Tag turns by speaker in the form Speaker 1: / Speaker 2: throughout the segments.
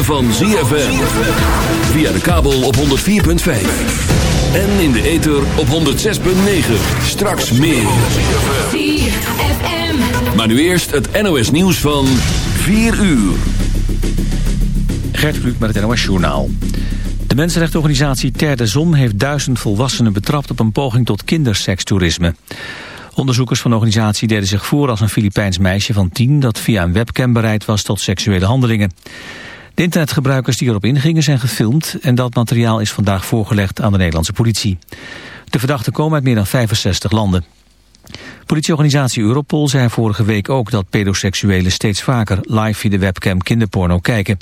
Speaker 1: ritme van ZFM. Via de kabel op 104.5. En in de ether op 106.9. Straks meer. ZFM. Maar nu eerst het NOS nieuws van 4 uur.
Speaker 2: Gert Kluk met het NOS Journaal. De mensenrechtenorganisatie Ter de Zon heeft duizend volwassenen betrapt op een poging tot kindersekstoerisme. Onderzoekers van de organisatie deden zich voor als een Filipijns meisje van tien... dat via een webcam bereid was tot seksuele handelingen. De internetgebruikers die erop ingingen zijn gefilmd... en dat materiaal is vandaag voorgelegd aan de Nederlandse politie. De verdachten komen uit meer dan 65 landen. Politieorganisatie Europol zei vorige week ook dat pedoseksuelen steeds vaker live via de webcam kinderporno kijken.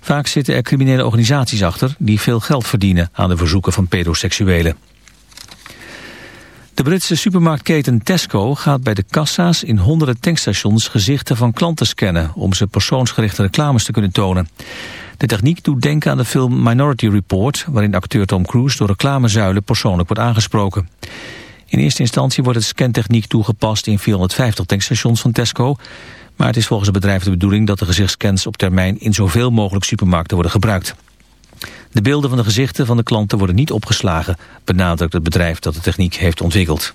Speaker 2: Vaak zitten er criminele organisaties achter die veel geld verdienen aan de verzoeken van pedoseksuelen. De Britse supermarktketen Tesco gaat bij de kassa's in honderden tankstations gezichten van klanten scannen om ze persoonsgerichte reclames te kunnen tonen. De techniek doet denken aan de film Minority Report, waarin acteur Tom Cruise door reclamezuilen persoonlijk wordt aangesproken. In eerste instantie wordt het scantechniek toegepast in 450 tankstations van Tesco, maar het is volgens het bedrijf de bedoeling dat de gezichtscans op termijn in zoveel mogelijk supermarkten worden gebruikt. De beelden van de gezichten van de klanten worden niet opgeslagen, benadrukt het bedrijf dat de techniek heeft ontwikkeld.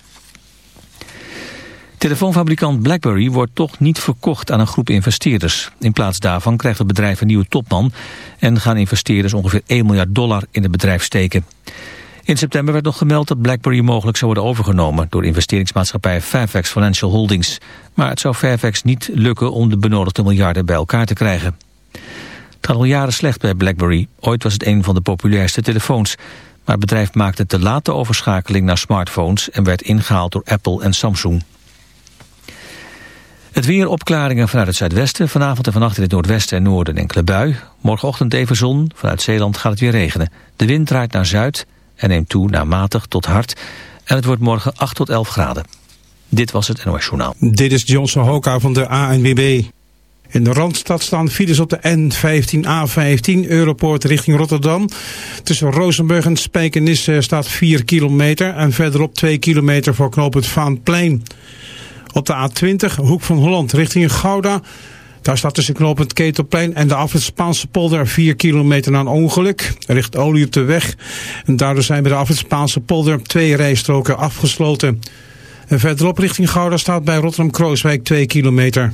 Speaker 2: Telefoonfabrikant BlackBerry wordt toch niet verkocht aan een groep investeerders. In plaats daarvan krijgt het bedrijf een nieuwe topman en gaan investeerders ongeveer 1 miljard dollar in het bedrijf steken. In september werd nog gemeld dat BlackBerry mogelijk zou worden overgenomen door investeringsmaatschappij Fairfax Financial Holdings. Maar het zou Fairfax niet lukken om de benodigde miljarden bij elkaar te krijgen. Het gaat al jaren slecht bij BlackBerry. Ooit was het een van de populairste telefoons. Maar het bedrijf maakte te laat de overschakeling naar smartphones... en werd ingehaald door Apple en Samsung. Het weer opklaringen vanuit het zuidwesten. Vanavond en vannacht in het noordwesten en noorden enkele bui. Morgenochtend even zon. Vanuit Zeeland gaat het weer regenen. De wind draait naar zuid en neemt toe naar matig tot hard. En het wordt morgen 8 tot 11 graden. Dit was het NOS Journaal.
Speaker 3: Dit is Johnson Hoka van de ANWB. In de Randstad staan files op de N15A15 Europoort richting Rotterdam. Tussen Rozenburg en Spijkenisse staat 4 kilometer en verderop 2 kilometer voor knooppunt Vaanplein. Op de A20 Hoek van Holland richting Gouda. Daar staat tussen knooppunt Ketelplein en de afrit Spaanse polder 4 kilometer na een ongeluk. Er ligt olie op de weg en daardoor zijn bij de afrit Spaanse polder twee rijstroken afgesloten. En verderop richting Gouda staat bij Rotterdam-Krooswijk 2 kilometer.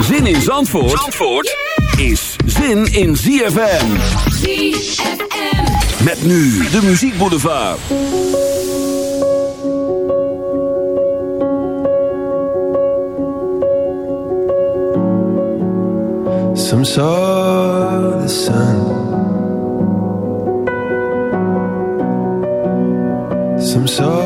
Speaker 1: Zin in Zandvoort, Zandvoort yeah. is zin in ZFM.
Speaker 4: ZFM.
Speaker 1: Met nu de Muziek Boulevard. Some saw the sun. Some saw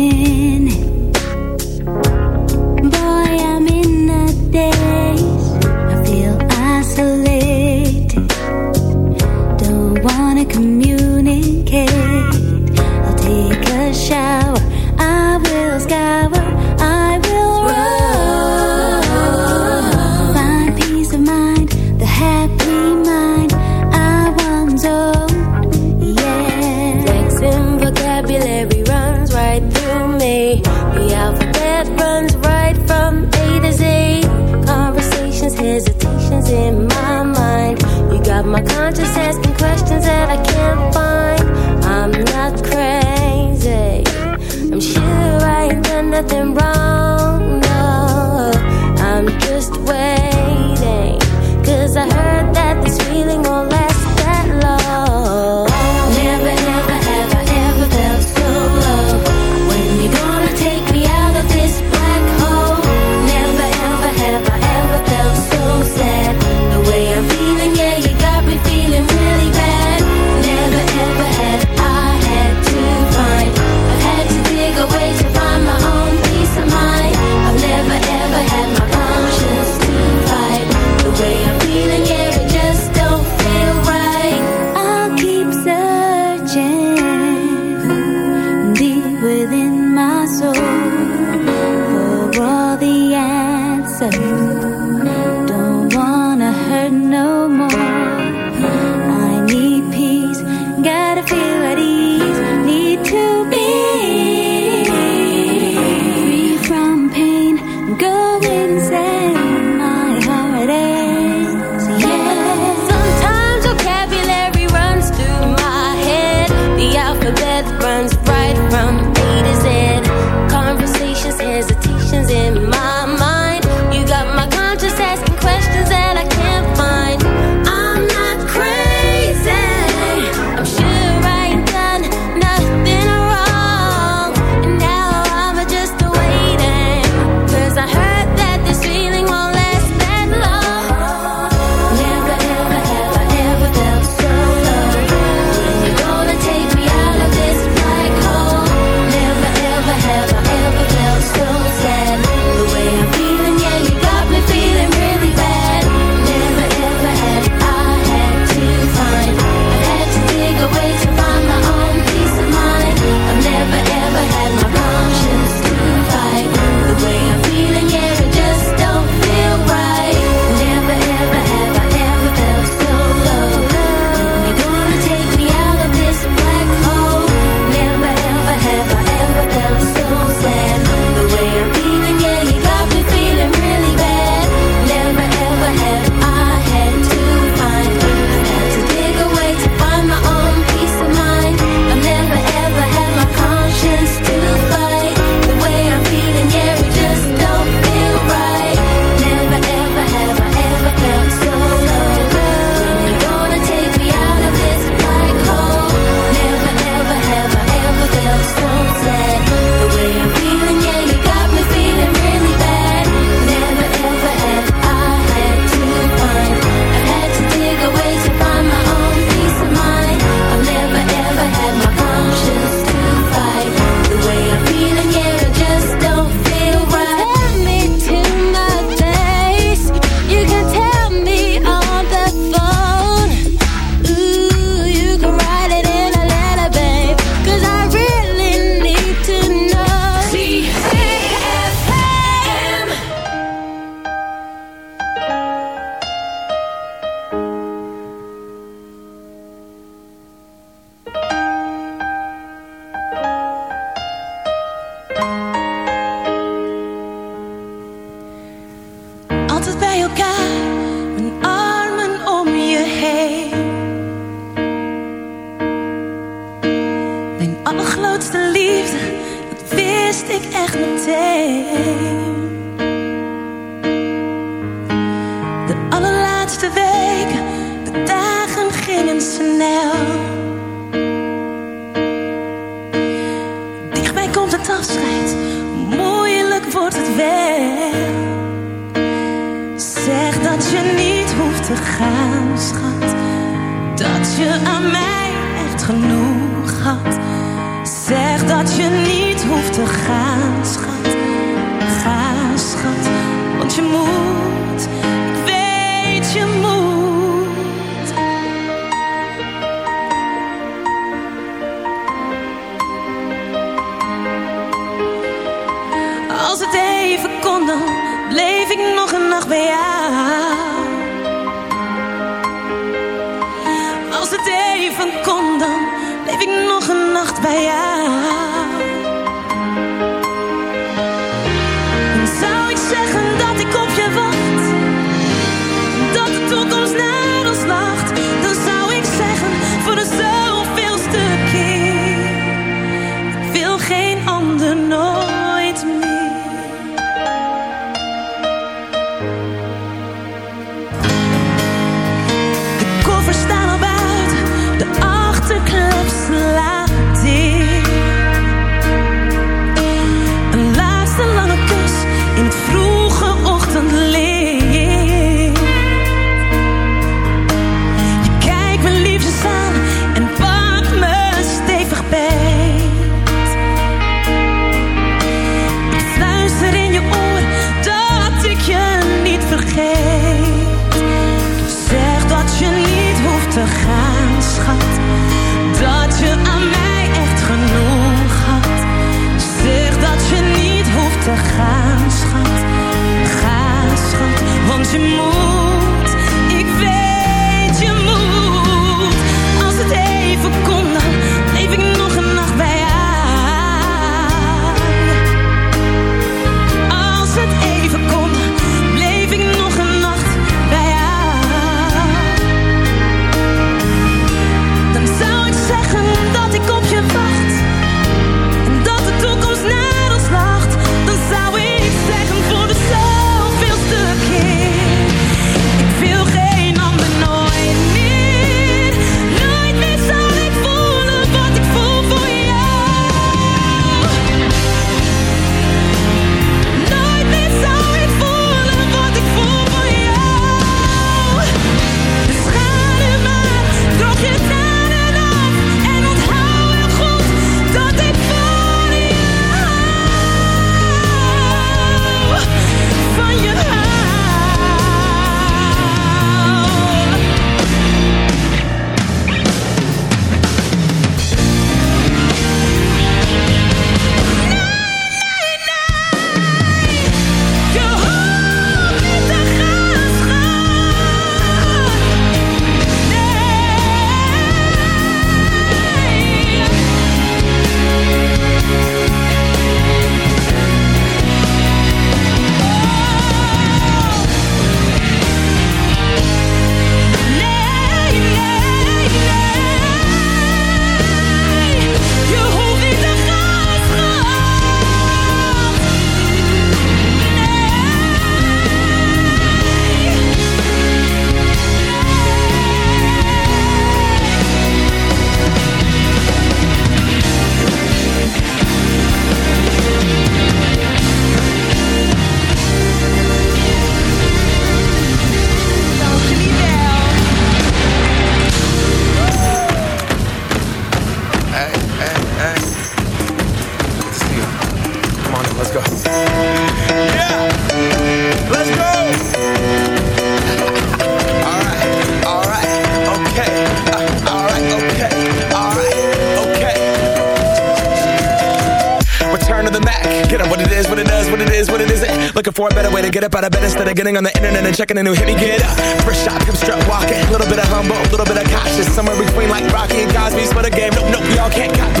Speaker 5: getting on the internet and checking a new hit me get up. First shot, come strut walking. Little bit of humble, little bit of cautious. Somewhere between like Rocky and Cosby's for the game. Nope, nope, y'all can't copy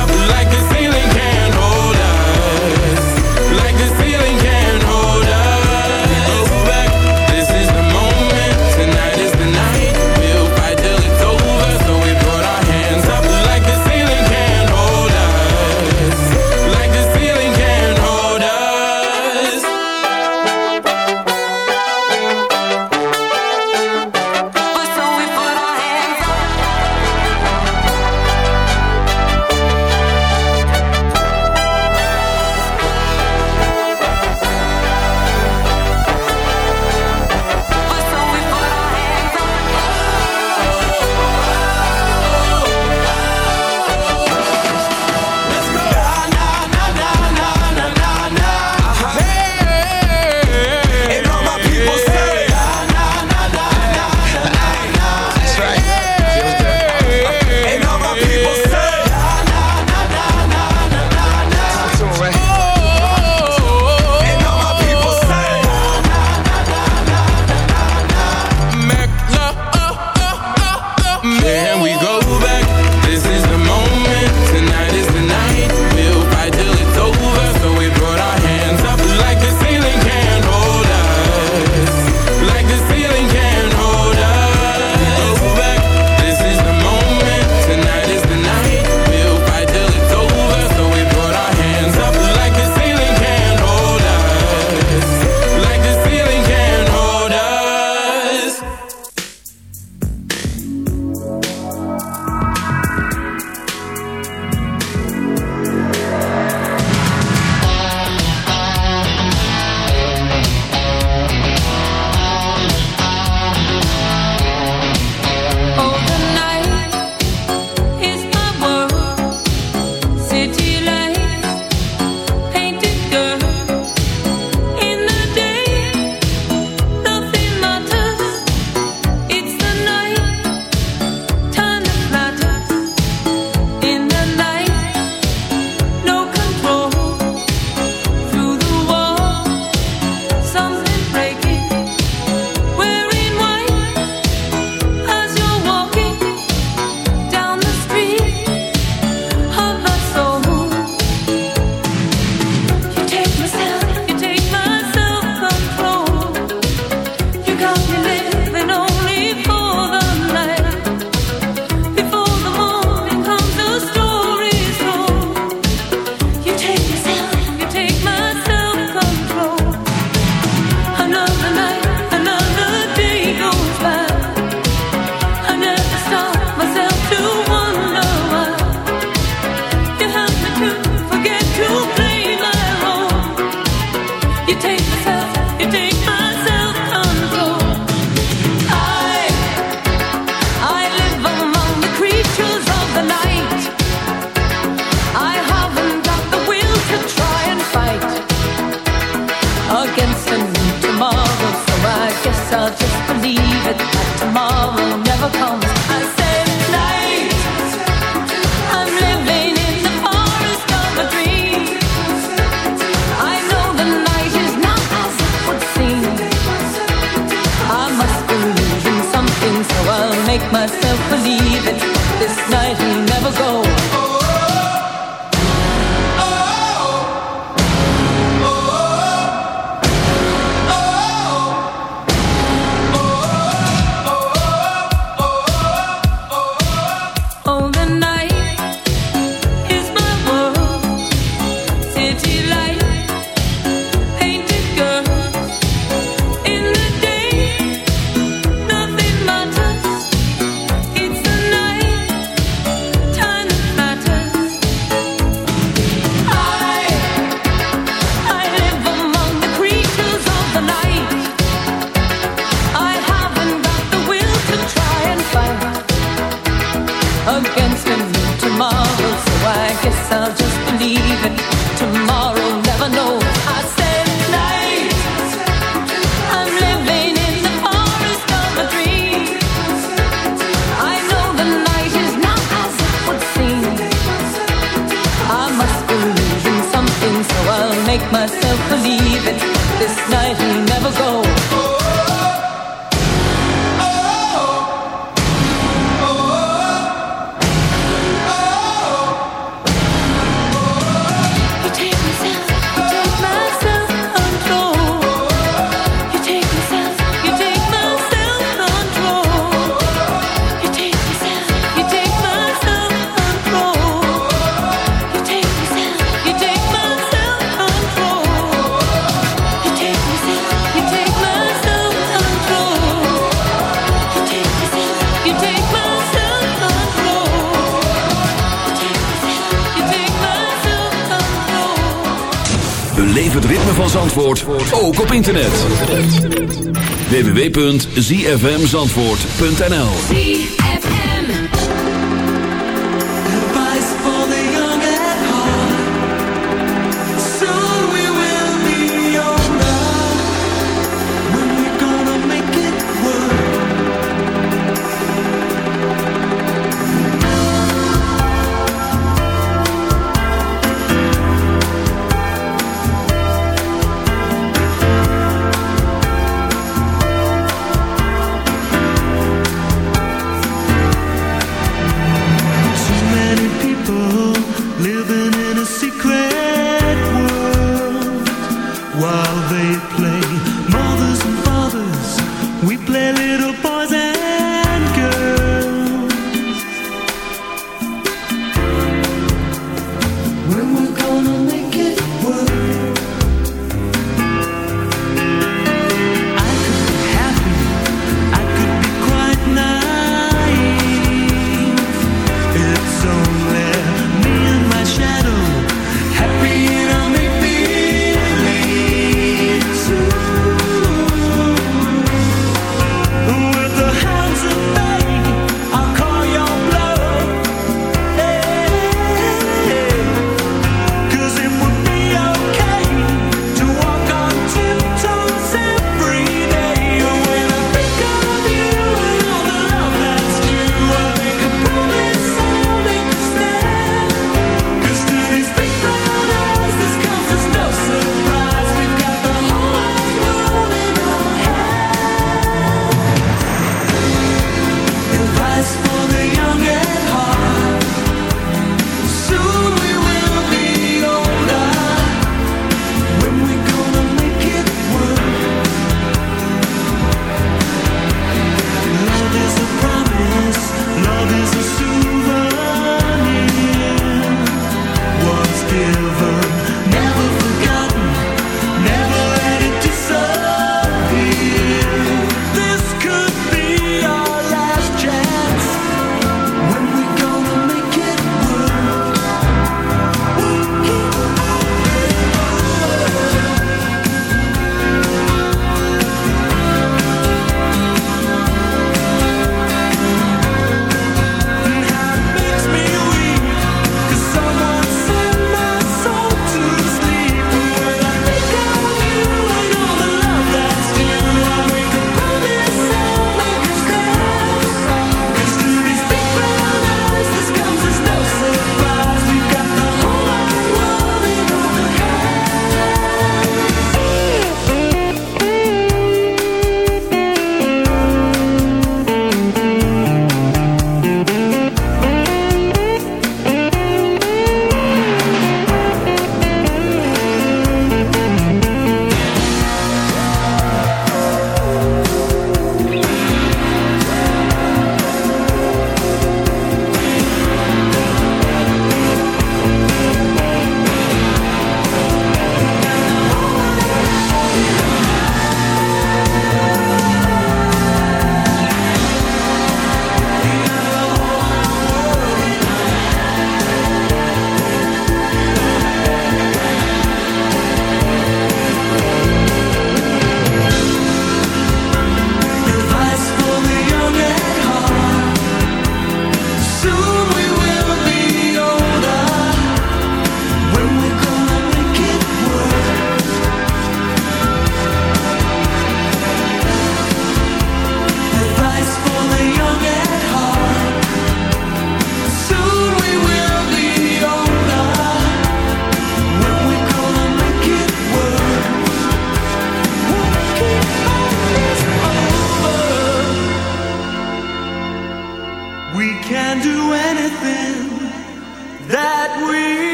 Speaker 1: www.zfmzandvoort.nl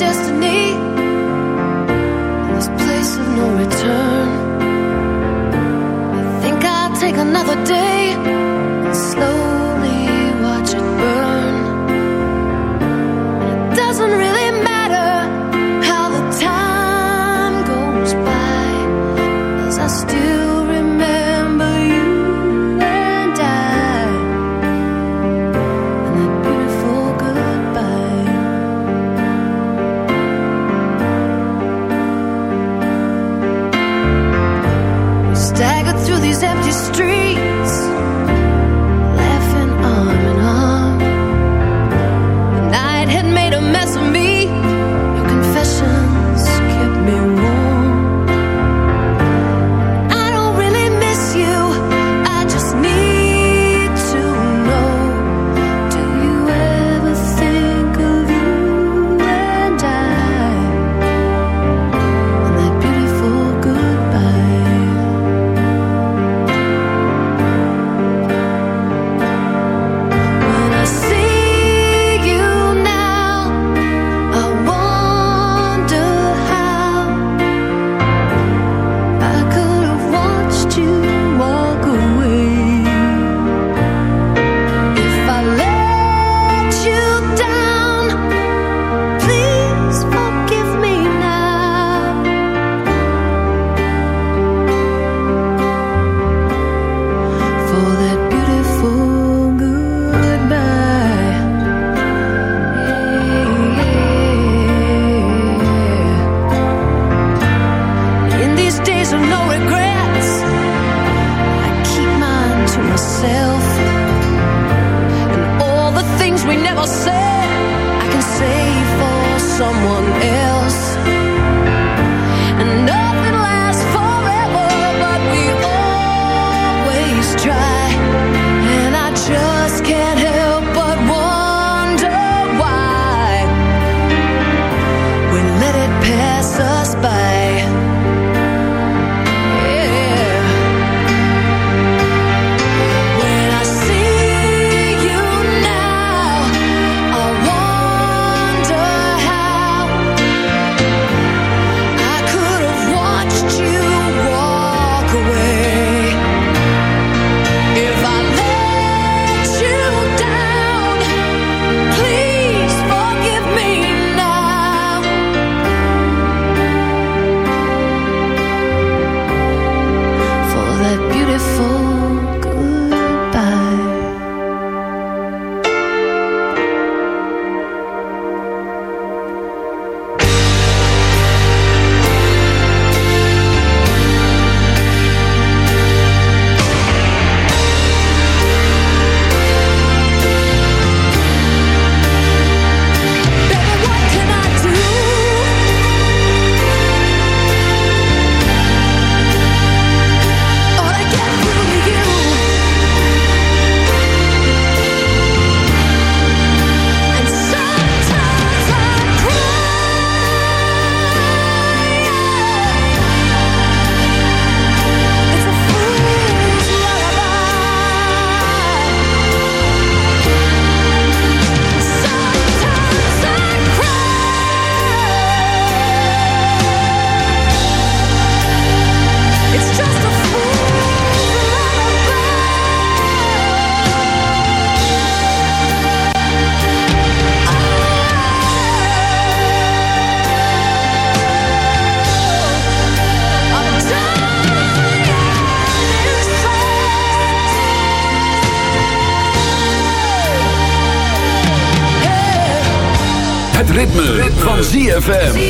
Speaker 6: just myself. And
Speaker 4: all the things we never said,
Speaker 1: ZFM.